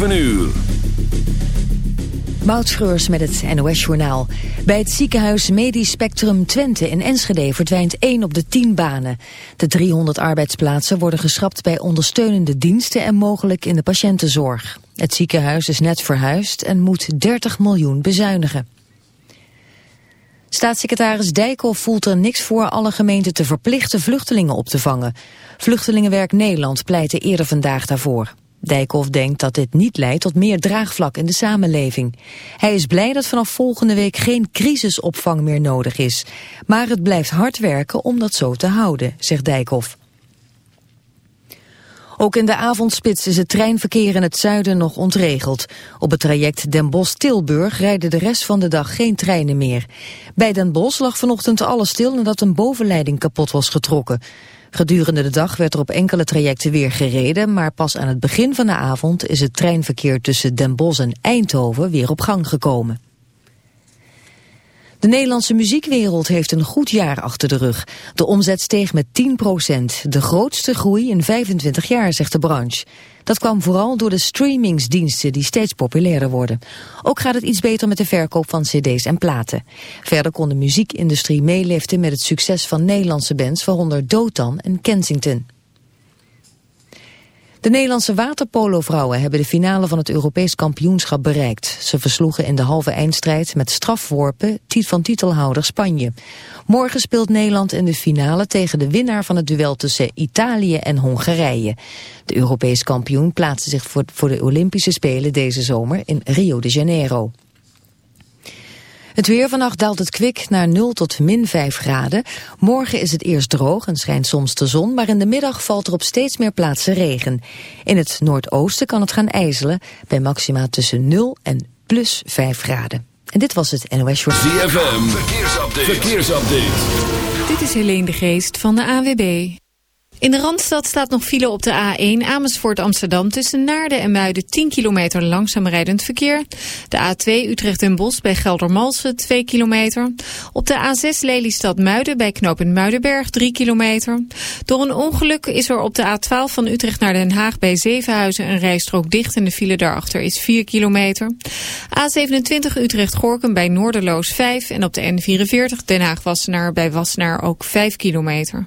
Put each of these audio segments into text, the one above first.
7 uur. Met het NOS-journaal. Bij het ziekenhuis Medisch Spectrum Twente in Enschede verdwijnt 1 op de 10 banen. De 300 arbeidsplaatsen worden geschrapt bij ondersteunende diensten en mogelijk in de patiëntenzorg. Het ziekenhuis is net verhuisd en moet 30 miljoen bezuinigen. Staatssecretaris Dijkhoff voelt er niks voor alle gemeenten te verplichten vluchtelingen op te vangen. Vluchtelingenwerk Nederland pleitte eerder vandaag daarvoor. Dijkhoff denkt dat dit niet leidt tot meer draagvlak in de samenleving. Hij is blij dat vanaf volgende week geen crisisopvang meer nodig is. Maar het blijft hard werken om dat zo te houden, zegt Dijkhoff. Ook in de avondspits is het treinverkeer in het zuiden nog ontregeld. Op het traject Den Bosch-Tilburg rijden de rest van de dag geen treinen meer. Bij Den Bosch lag vanochtend alles stil nadat een bovenleiding kapot was getrokken. Gedurende de dag werd er op enkele trajecten weer gereden, maar pas aan het begin van de avond is het treinverkeer tussen Den Bosch en Eindhoven weer op gang gekomen. De Nederlandse muziekwereld heeft een goed jaar achter de rug. De omzet steeg met 10% De grootste groei in 25 jaar, zegt de branche. Dat kwam vooral door de streamingsdiensten die steeds populairder worden. Ook gaat het iets beter met de verkoop van cd's en platen. Verder kon de muziekindustrie meeliften met het succes van Nederlandse bands... waaronder Dotan en Kensington. De Nederlandse waterpolovrouwen hebben de finale van het Europees kampioenschap bereikt. Ze versloegen in de halve eindstrijd met strafworpen van titelhouder Spanje. Morgen speelt Nederland in de finale tegen de winnaar van het duel tussen Italië en Hongarije. De Europees kampioen plaatste zich voor, voor de Olympische Spelen deze zomer in Rio de Janeiro. Het weer vannacht daalt het kwik naar 0 tot min 5 graden. Morgen is het eerst droog en schijnt soms de zon, maar in de middag valt er op steeds meer plaatsen regen. In het noordoosten kan het gaan ijzelen bij maxima tussen 0 en plus 5 graden. En dit was het NOS Short. ZFM, verkeersupdate. verkeersupdate. Dit is Helene de Geest van de AWB. In de Randstad staat nog file op de A1 Amersfoort Amsterdam tussen Naarden en Muiden 10 kilometer langzaam rijdend verkeer. De A2 Utrecht en Bos bij Geldermalsen 2 kilometer. Op de A6 Lelystad Muiden bij knooppunt Muidenberg 3 kilometer. Door een ongeluk is er op de A12 van Utrecht naar Den Haag bij Zevenhuizen een rijstrook dicht en de file daarachter is 4 kilometer. A27 Utrecht Gorkum bij Noorderloos 5 en op de N44 Den Haag Wassenaar bij Wassenaar ook 5 kilometer.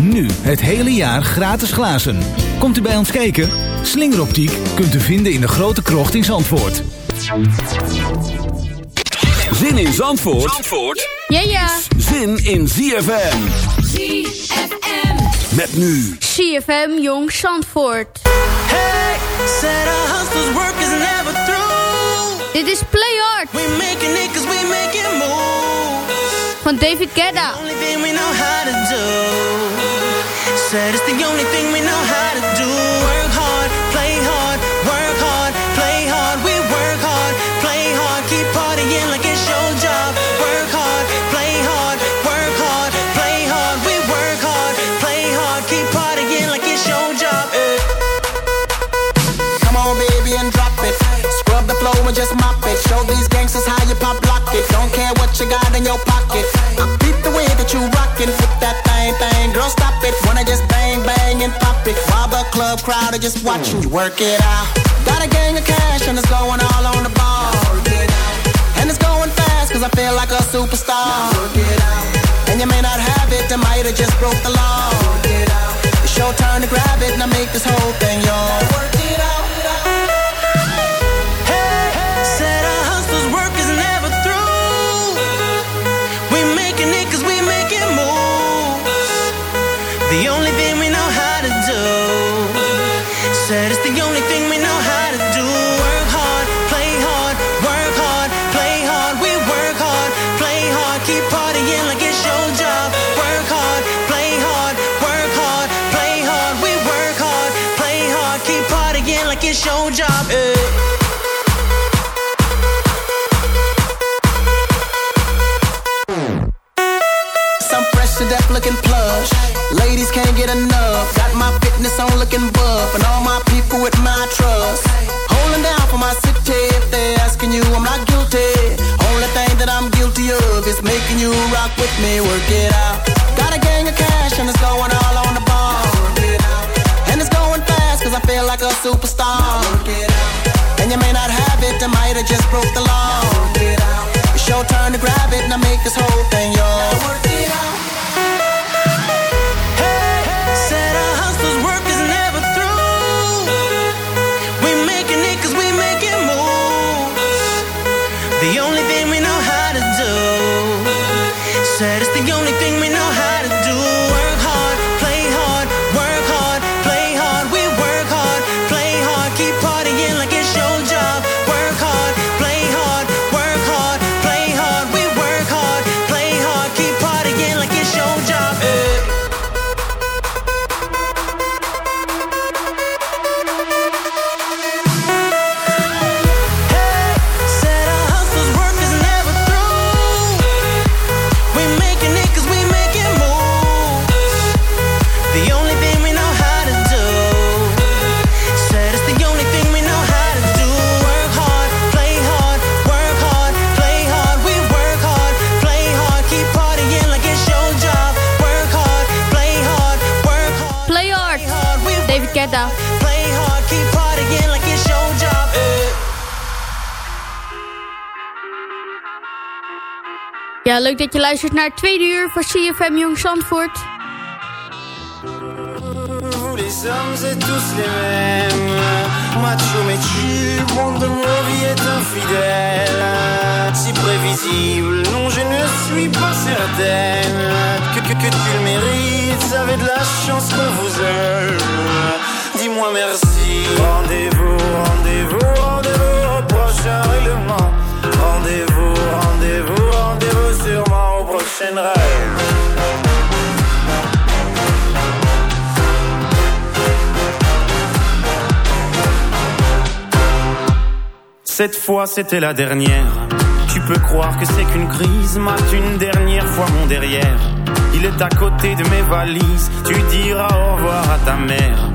Nu het hele jaar gratis glazen. Komt u bij ons kijken? Slingeroptiek kunt u vinden in de grote krocht in Zandvoort. Zin in Zandvoort, Zandvoort Ja, ja. zin in ZFM. ZFM. Met nu. ZFM Jong Zandvoort. Hey, said our hustle's work is never through. Dit is Play Hard We making it cause we making moves. van David Guetta. Only thing we know how to do. Said it's the only thing we know how to do. Work hard, play hard, work hard, play hard. We work hard, play hard, keep partying like it's your job. Work hard, play hard, work hard, play hard. We work hard, play hard, keep partying like it's your job. Eh. Come on, baby, and drop it. Scrub the floor and just mop it. Show these gangsters how you pop lock it. Don't care what you got in your pocket. Pop. While the club crowd are just watching you work it out. Got a gang of cash and it's going all on the ball. And it's going fast cause I feel like a superstar. And you may not have it, I might have just broke the law. It's your turn to grab it and I make this whole thing yours. It's the only thing we know how to me working. Play hard, keep partying like it's your job. eh. Ja, leuk dat je luistert naar het tweede uur voor CFM Jong Zandvoort. Les hommes êtes tous les mêmes Macho mais tu, monde de nos vies est infidèle Si prévisible, non je ne suis pas certaine Que, que, que tu le mérites, avez de la chance qu'on vous aime Dis-moi merci Rendez-vous, rendez-vous, rendez-vous au prochain règlement Rendez-vous, rendez-vous, rendez-vous sûrement au prochain rêve Cette fois c'était la dernière. Tu peux croire que c'est qu'une crise, mate une dernière fois mon derrière. Il est à côté de mes valises, tu diras au revoir à ta mère.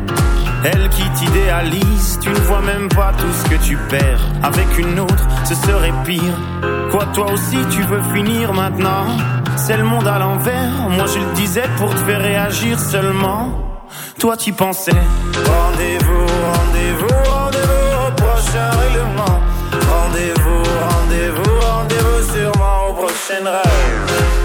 Elle qui t'idéalise, tu ne vois même pas tout ce que tu perds. Avec une autre, ce serait pire. Quoi, toi aussi, tu veux finir maintenant? C'est le monde à l'envers, moi je le disais pour te faire réagir seulement. Toi, tu pensais. Rendez-vous, rendez-vous, rendez-vous au prochain règlement. Rendez-vous, rendez-vous, rendez-vous sûrement au prochain rêve.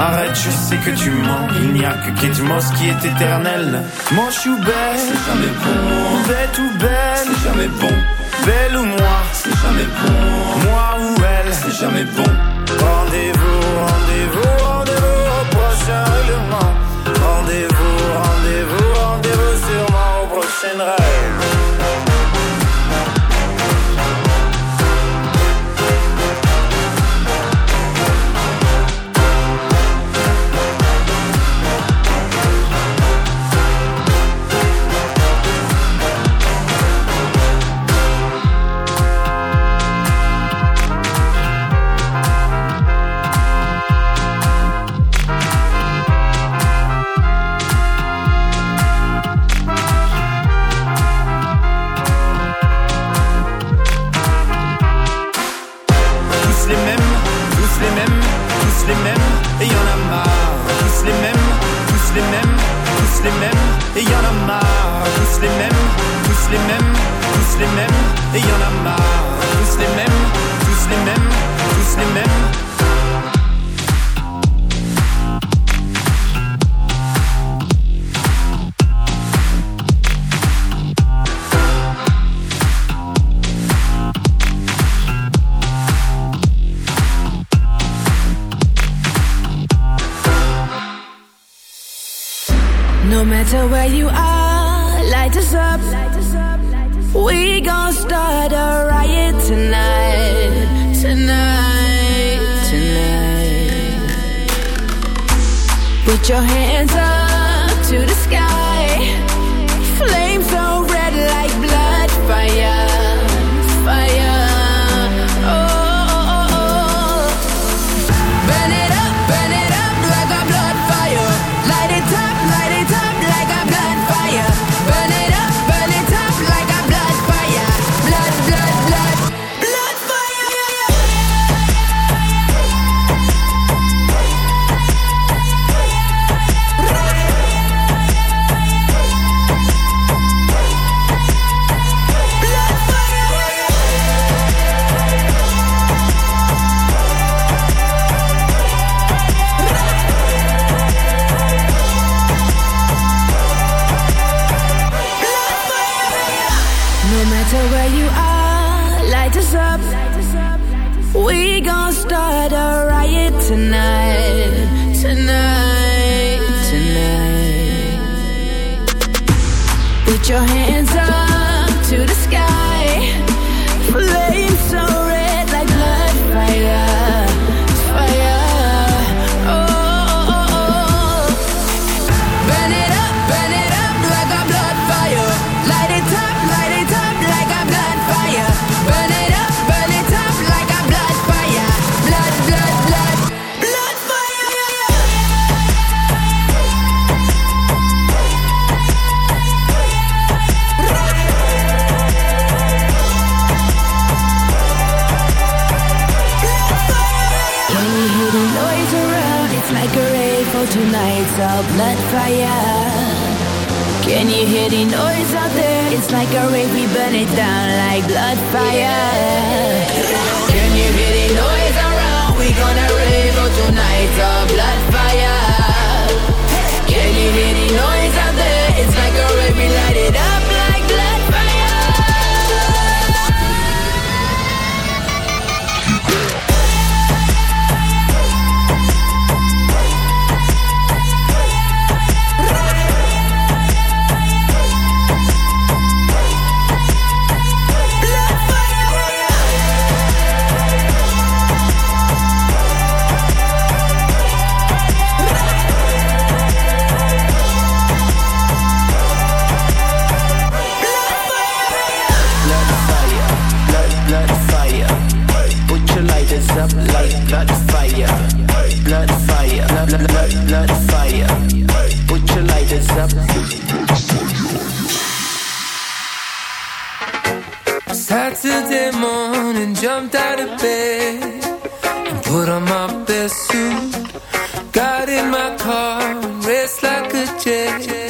Arrête, je sais que tu mens. Il n'y a que Kate Moss qui est éternel. Je suis belle. C'est jamais bon. Bête ou belle. C'est jamais bon. Belle ou moi. C'est jamais bon. Moi ou elle. C'est jamais bon. Rendez-vous, rendez-vous, rendez-vous au prochain règlement. Rendez-vous, rendez-vous, rendez-vous sûrement au prochaine rêve. Les mêmes, et y en a marre. Tous les mêmes, tous les mêmes, tous les mêmes, et y en a marre. Tous les mêmes, tous les mêmes, tous les mêmes. Matter where you are, light us up. We gon' start a riot tonight, tonight, tonight. Put your hands up to the sky. your hand. Hear the noise around? It's like a rave for tonight's a blood fire. Can you hear the noise out there? It's like a rave, we burn it down like blood fire. Can you hear the noise around? We gonna rave for tonight's a blood fire. Can you hear the noise out there? It's like a rave, we light it up blood fire, blood fire, blood, blood, blood, blood fire. Put your lighters up. Saturday morning, jumped out of bed and put on my best suit. Got in my car and raced like a jet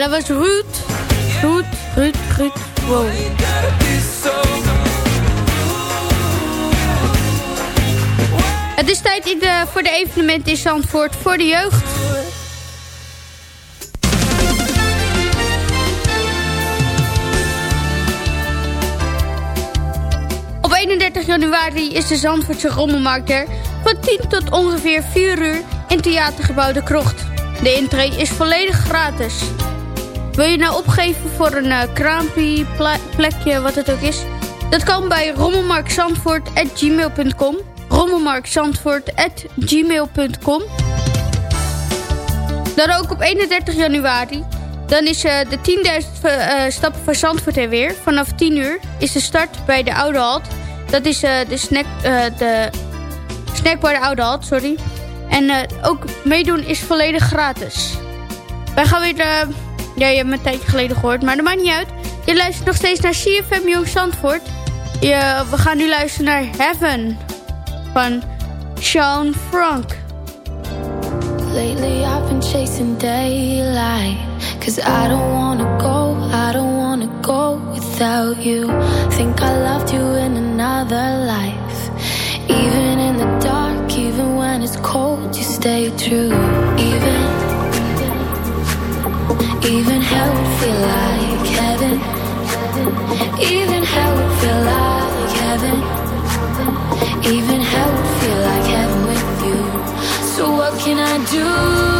Dat was Ruud. Ruud, Ruud, Ruud. Het is tijd voor de evenementen in Zandvoort voor de jeugd. Op 31 januari is de Zandvoortse Rommelmarkt er van 10 tot ongeveer 4 uur in Theatergebouw de Krocht. De intree is volledig gratis. Wil je nou opgeven voor een uh, kraampie, plekje, wat het ook is? Dat kan bij rommelmarktzandvoort.gmail.com rommelmarktzandvoort.gmail.com Dan ook op 31 januari. Dan is eh, de 10.000 eh, stappen van Zandvoort er weer. Vanaf 10 uur is de start bij de Oude Halt. Dat is de, snack, de snack bij de Oude Halt, sorry. En ook meedoen is volledig gratis. Wij gaan weer... ja, je hebt me een tijdje geleden gehoord, maar dat maakt niet uit. Je luistert nog steeds naar CFM Jong Zandvoort. Je, we gaan nu luisteren naar Heaven van Sean Frank. Lately I've been chasing daylight Cause I don't wanna go, I don't wanna go without you Think I loved you in another life Even in the dark, even when it's cold You stay true Even, even hell would feel like heaven. Even hell would feel like heaven. Even hell would feel like heaven with you. So what can I do?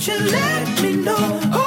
won't you let me know?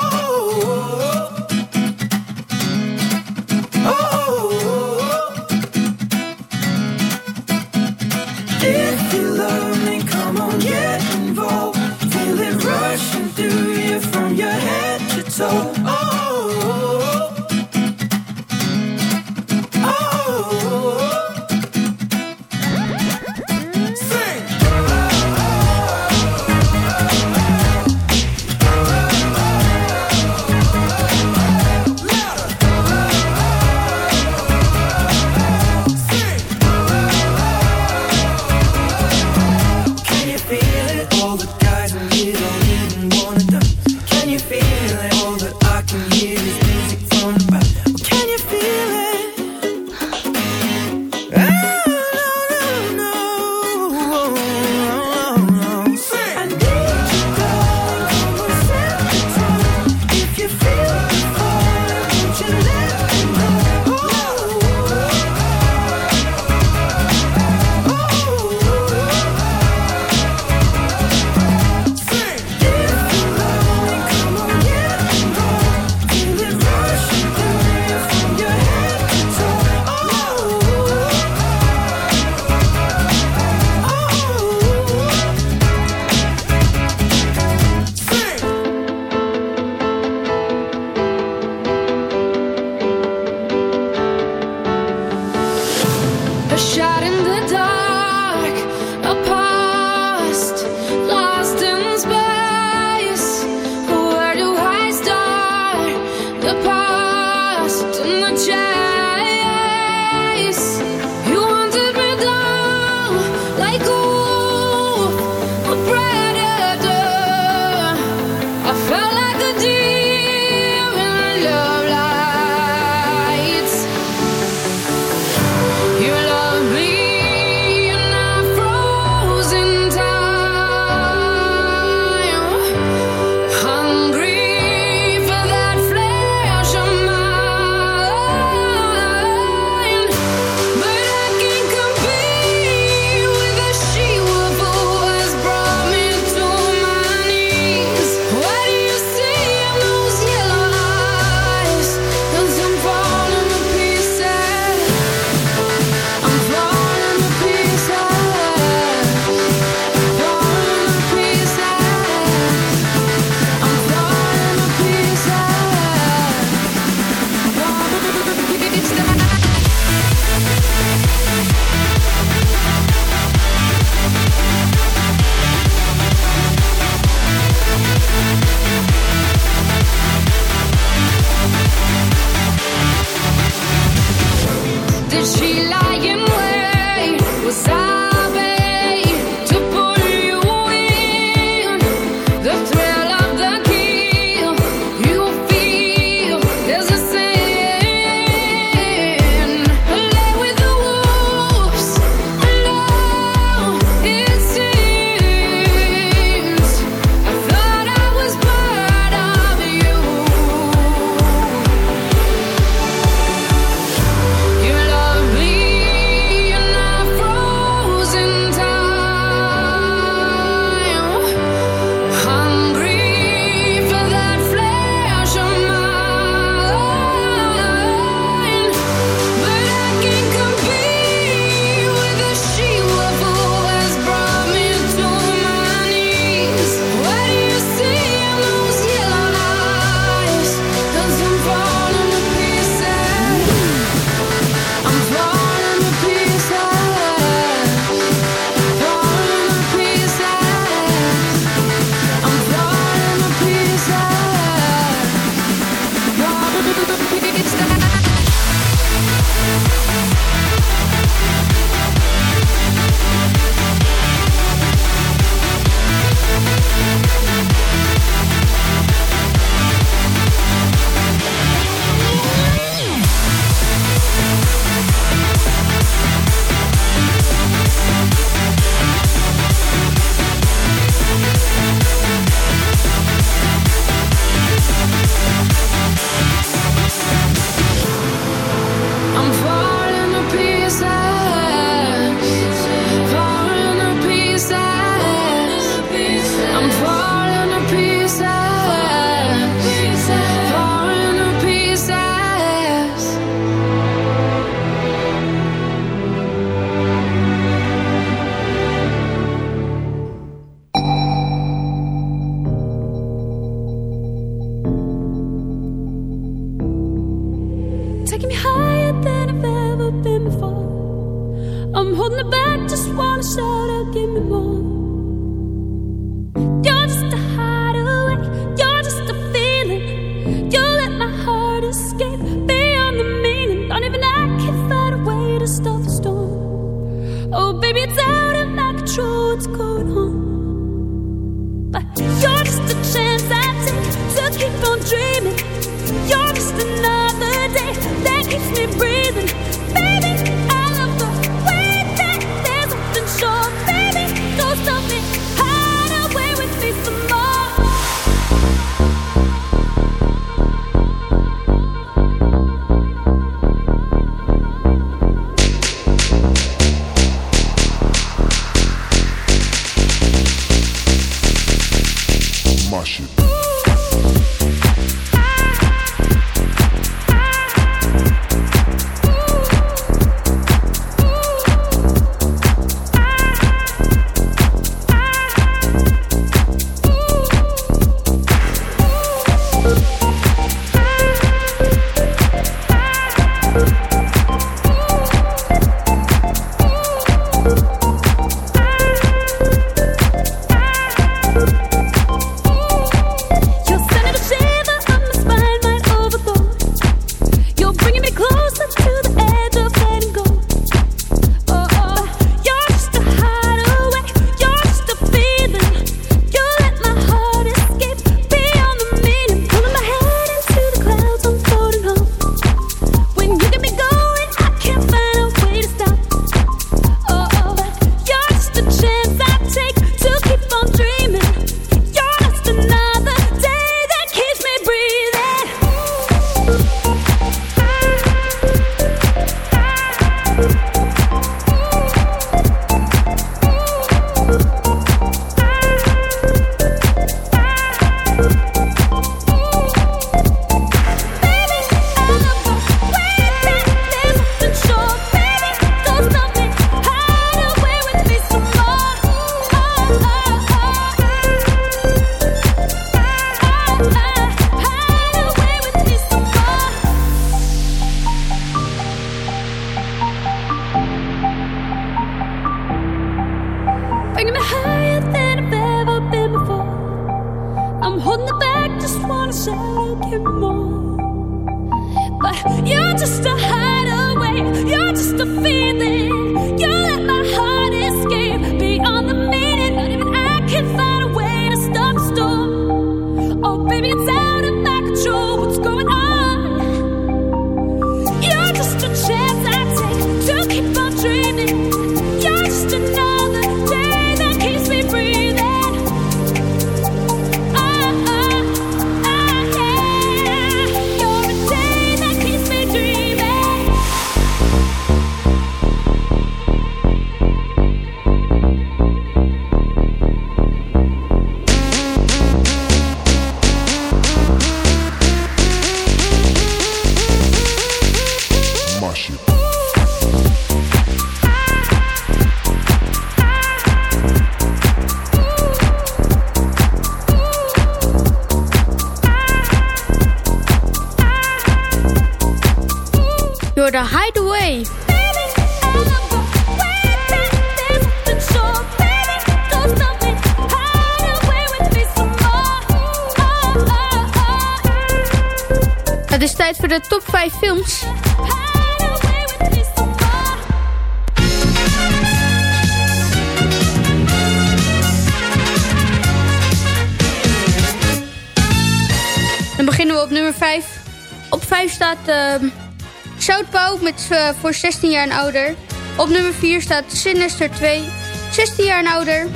Uh, voor 16 jaar en ouder. Op nummer 4 staat Sinister 2, 16 jaar en ouder.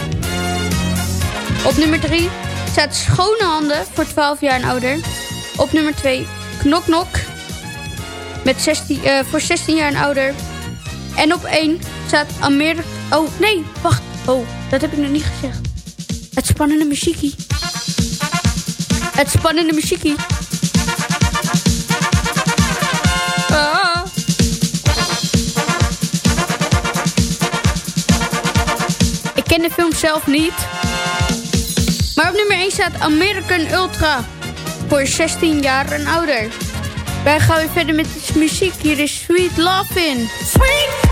Op nummer 3 staat Schone Handen voor 12 jaar en ouder. Op nummer 2 Knok met 16, uh, voor 16 jaar en ouder. En op 1 staat Amerika... Oh, nee, wacht. Oh, dat heb ik nog niet gezegd. Het spannende muziekie. Het spannende muziekie. Ken de film zelf niet. Maar op nummer 1 staat American Ultra. Voor 16 jaar en ouder. Wij gaan weer verder met de muziek. Hier is Sweet Love in. Sweet!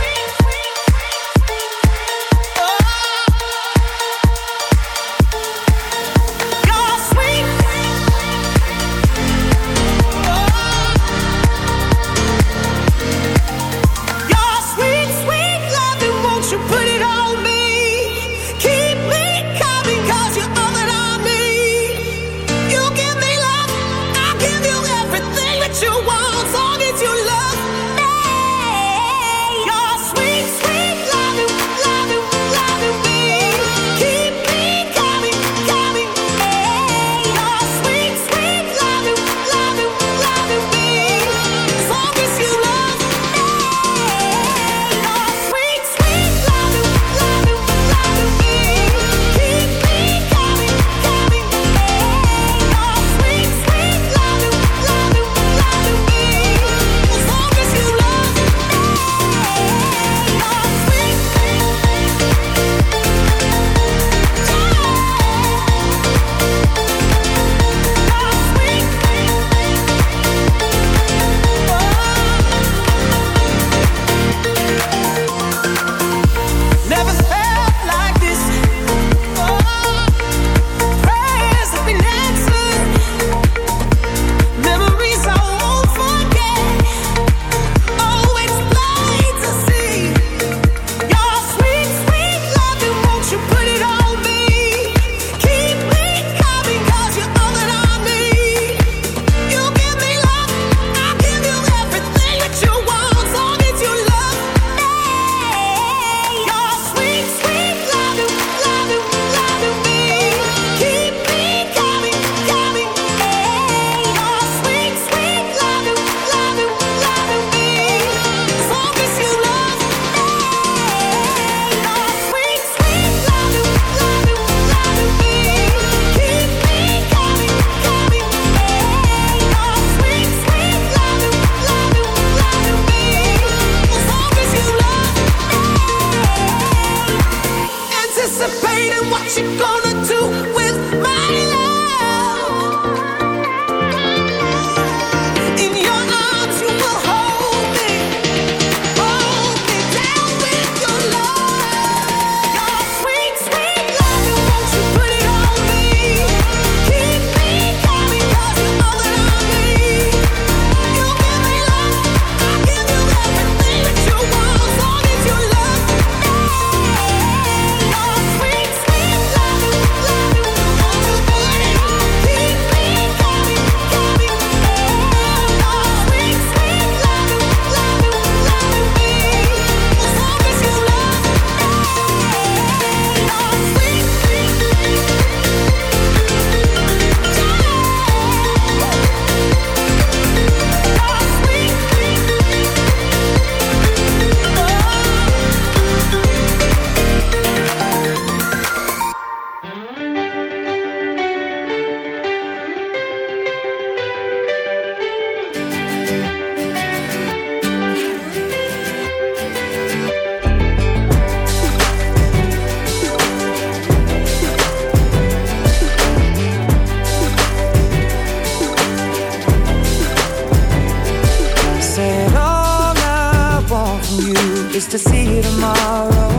Is to see you tomorrow.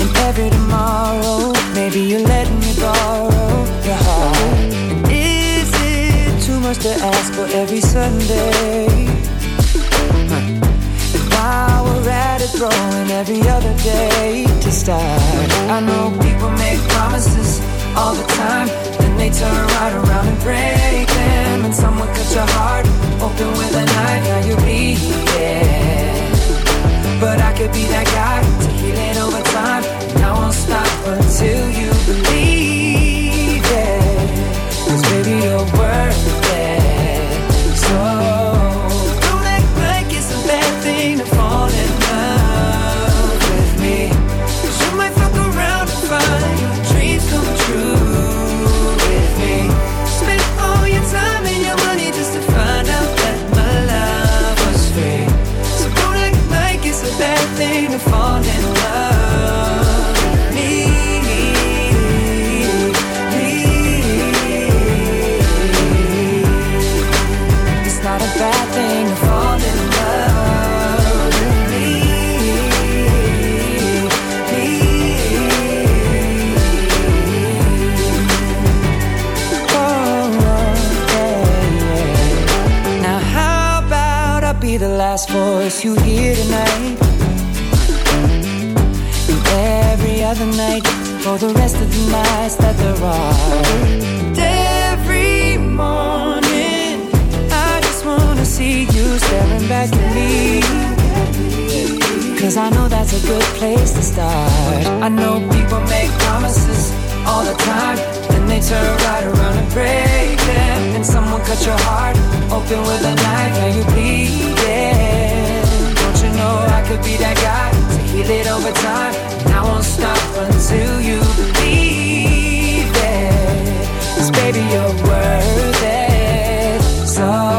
And every tomorrow, maybe you let me borrow your heart. And is it too much to ask for every Sunday? And while we're at it, throwing every other day to start. I know people make promises all the time, then they turn right around and break them. And someone cut your heart open with a knife, now you bleeding. But I could be that guy to heal it over time, and I won't stop until you believe last voice you hear tonight? And every other night for the rest of the nights that there are. Every morning I just wanna see you staring back at me. Cause I know that's a good place to start. I know people make promises all the time, then they turn cut your heart open with a knife, now you bleeding. Don't you know I could be that guy to heal it over time? And I won't stop until you believe it. Cause baby, you're worth it. So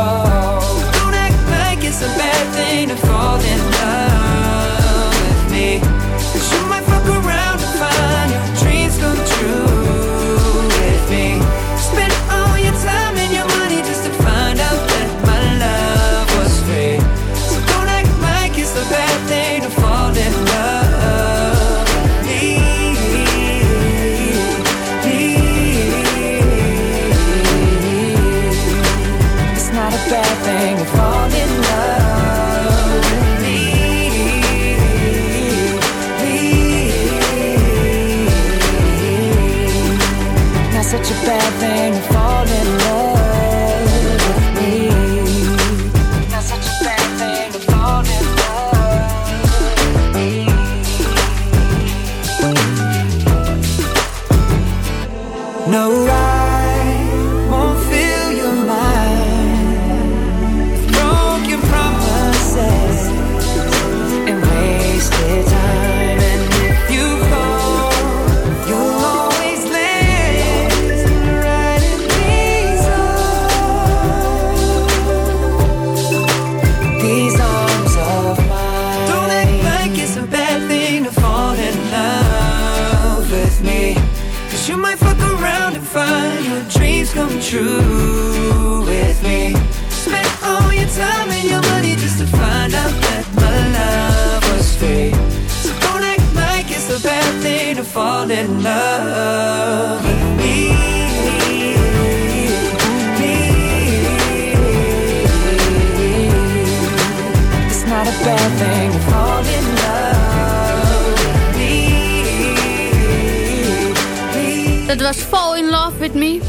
in love with me. It's not a bad thing to fall in love with me. Dat was Fall in Love With Me.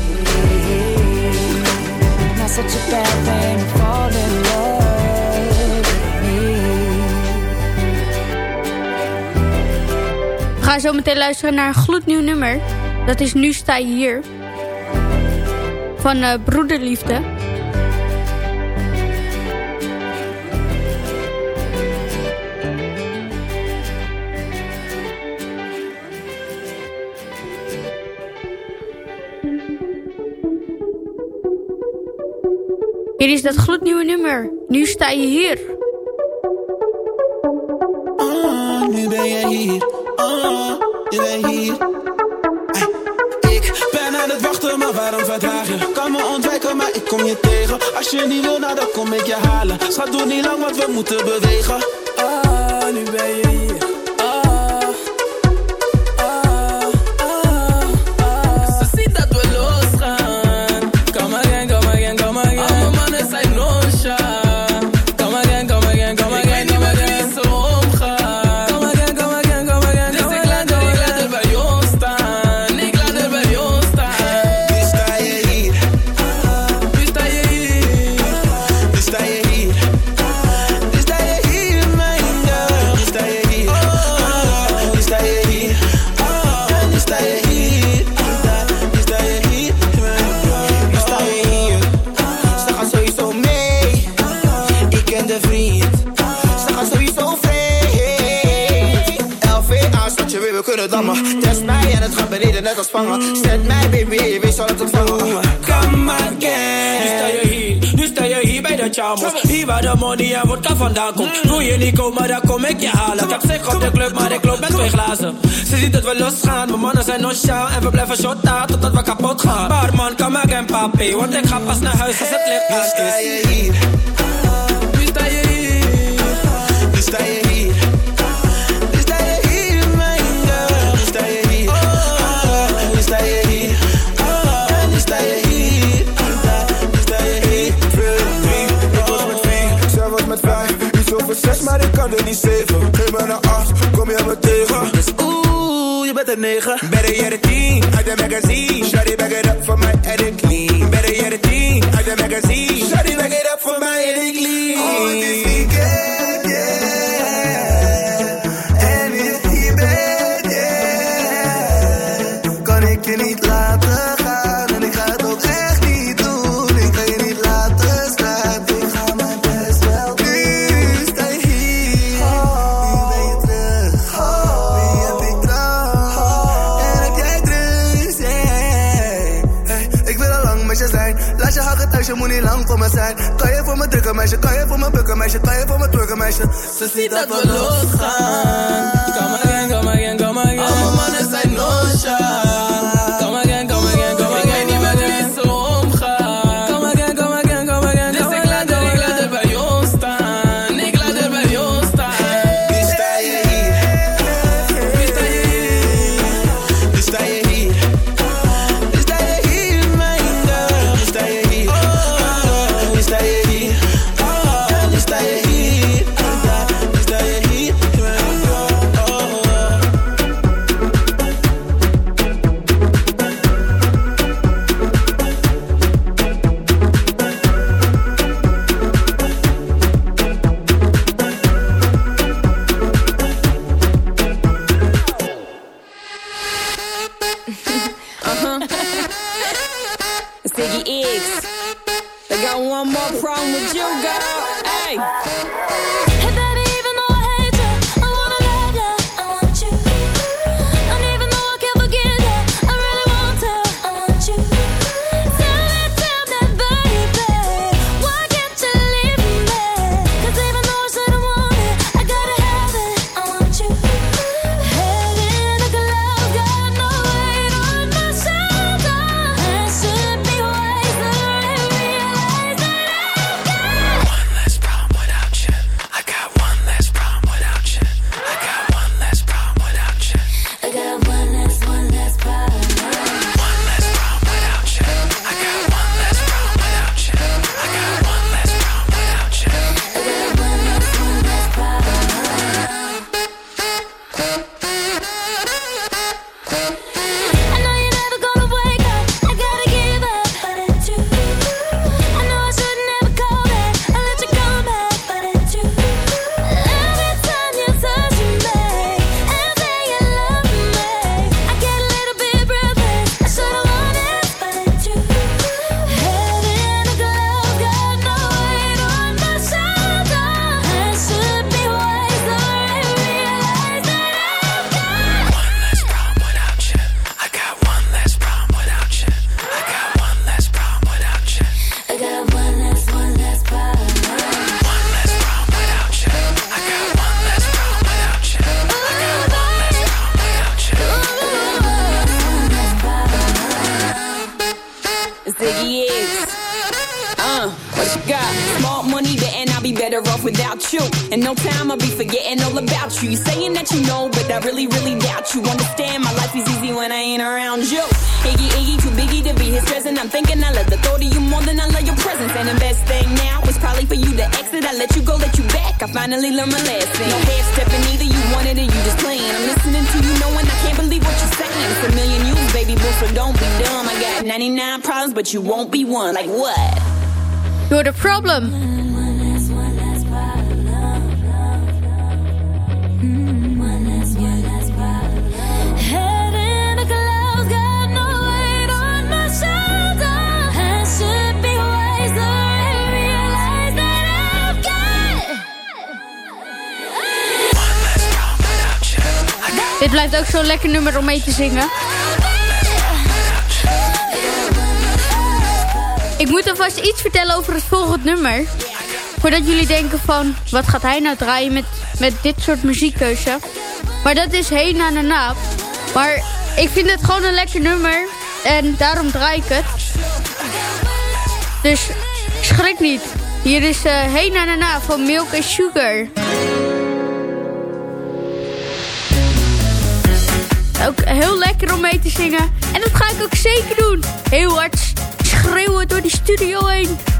Not such a bad thing to fall in love gaan zo meteen luisteren naar een gloednieuw nummer. Dat is Nu sta je hier. Van eh, Broederliefde. Hier is dat gloednieuwe nummer. Nu sta je hier. Kom je tegen. Als je niet wil, nou dan kom ik je halen. Schat, doe niet lang, want we moeten bewegen. Ah, nu ben je hier. Je dammen. Test mij en het gaat beneden net als vangen. Zet mij, baby, wees zal het ontvangen. Come again. Nu sta je hier, nu sta je hier bij de chamos. Hier waar de money en vodka vandaan komt. Wil je niet komen, dan kom ik je halen. Ik heb zich op de club, maar ik loop met twee glazen. Ze ziet dat we losgaan, mijn mannen zijn nonchalant. En we blijven shotten totdat we kapot gaan. Barman, come again, papi. Want ik ga pas naar huis als het licht Nu uit sta is. je hier. Maar ik kan er niet zeven. Geef me een acht, kom je me tegen. Dus oeh, je bent een negen. Better je de tien, uit de magazine. Shawty back it up for my en ik clean. Better je de tien, uit de magazine. Shawty back it up for my en ik clean. Oh, drukken, meisje? Kan je voor me bukken, meisje? Kan je voor me twerken, meisje? Ze ziet dat we losgaan. Come again, come again, come again. Alle mannen zijn nonchalant. but you won't be one. Like what? You're the problem. Dit blijft ook zo'n lekker nummer om mee te zingen. Ik moet alvast iets vertellen over het volgend nummer. Voordat jullie denken van, wat gaat hij nou draaien met, met dit soort muziekkeuze? Maar dat is Heen aan de Maar ik vind het gewoon een lekker nummer. En daarom draai ik het. Dus schrik niet. Hier is eh, Heen aan de Naap van Milk and Sugar. Ook heel lekker om mee te zingen. En dat ga ik ook zeker doen. Heel hard schreeuwen door die studio heen.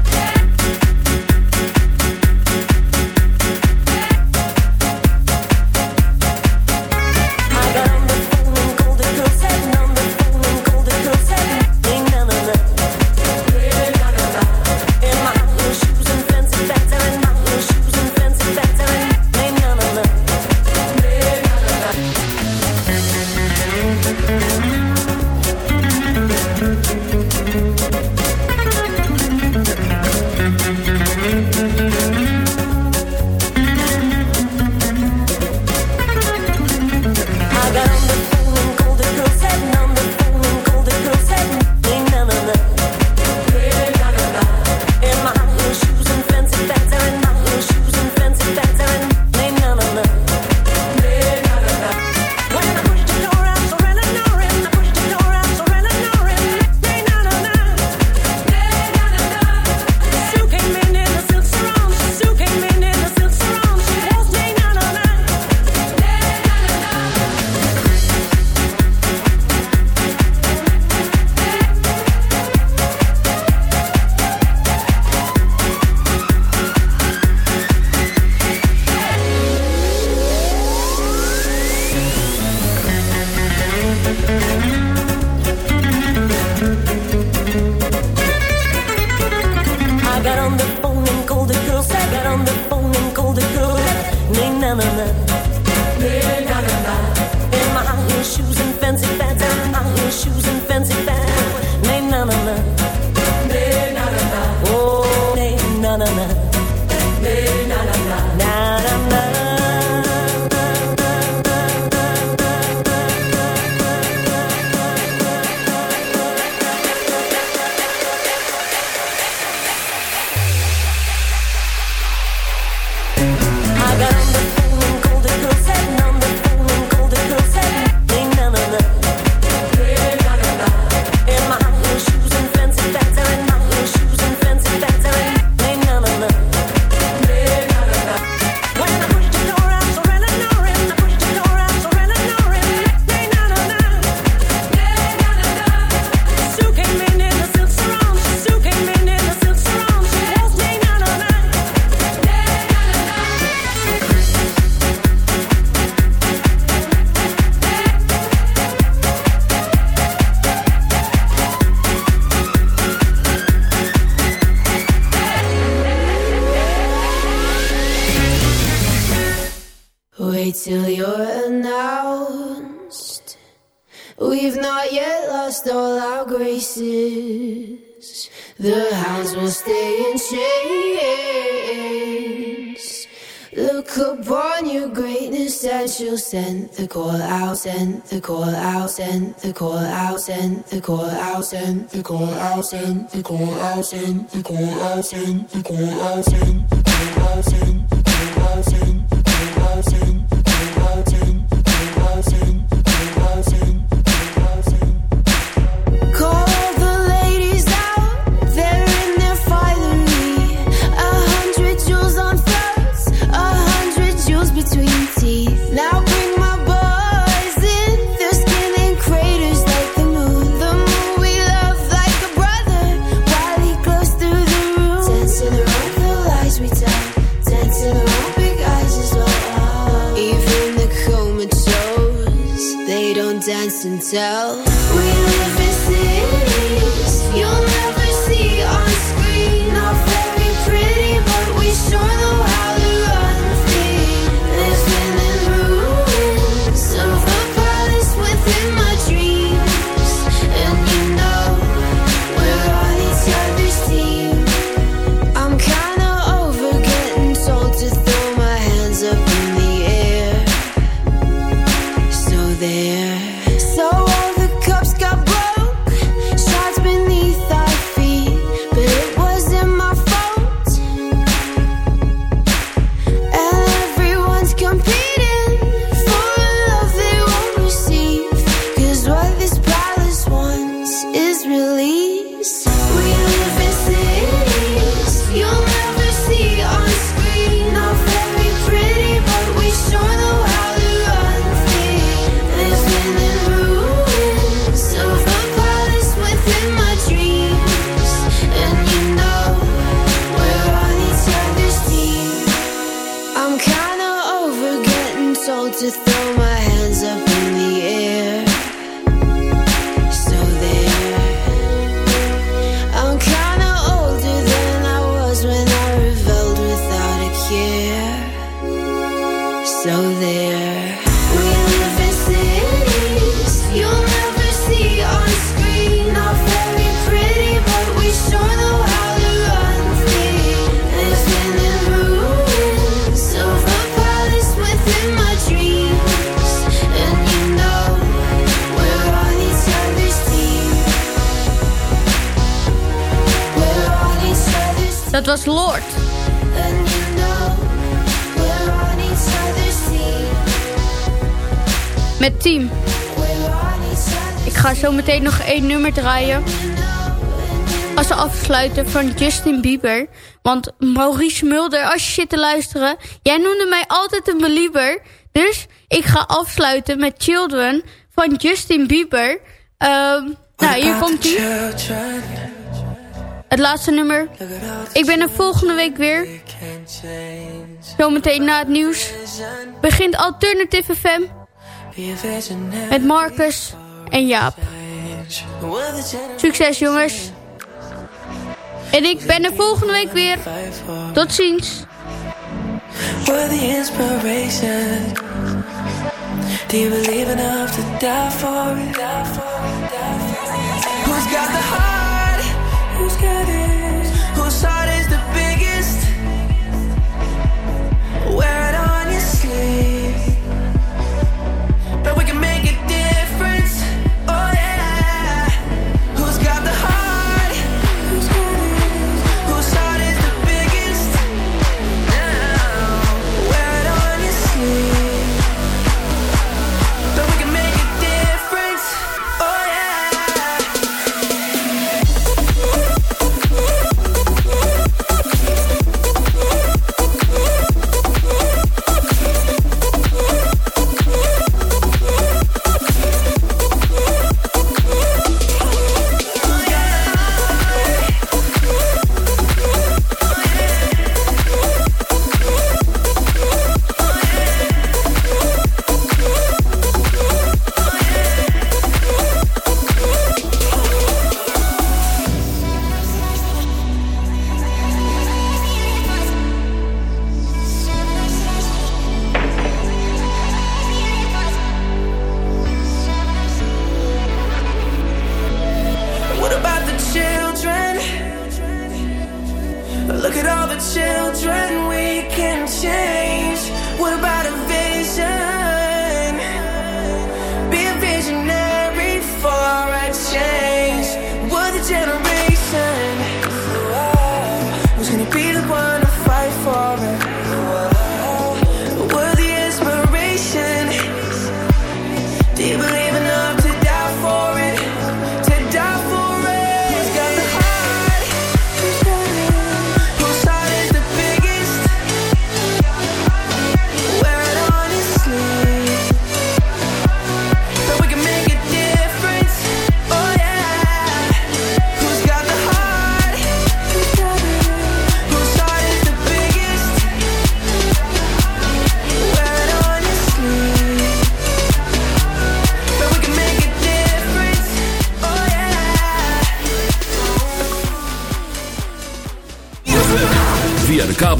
send the call out, send the call out, send the call out, send the call out, send the call out, send the call out, send the call out, send the call out, send the call out, send the call out, send the call out, send the call out, send the call out, send the call out, send the call out, send call. Now yourself was Lord. Met Team. Ik ga zo meteen nog één nummer draaien. Als afsluiten van Justin Bieber. Want Maurice Mulder, als je zit te luisteren... Jij noemde mij altijd een belieber. Dus ik ga afsluiten met Children van Justin Bieber. Ehm, nou, hier komt hij het laatste nummer. Ik ben er volgende week weer. Zometeen na het nieuws begint Alternative FM met Marcus en Jaap. Succes jongens. En ik ben er volgende week weer. Tot ziens.